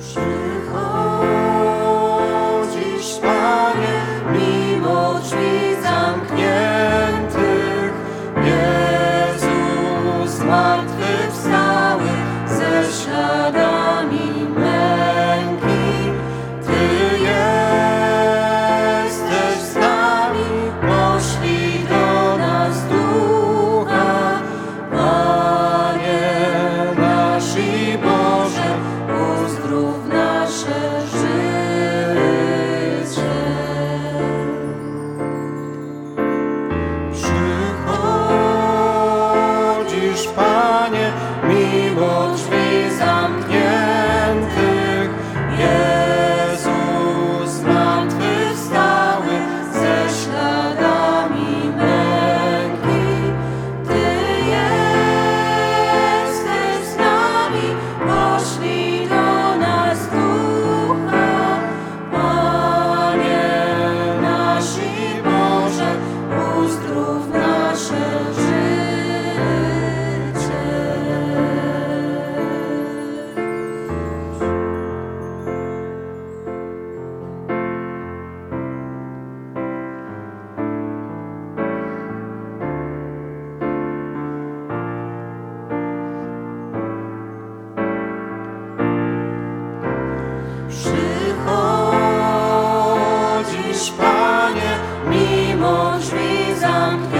Przychodzisz, Panie, Przychodzisz, Panie, mimo drzwi zamkniętych.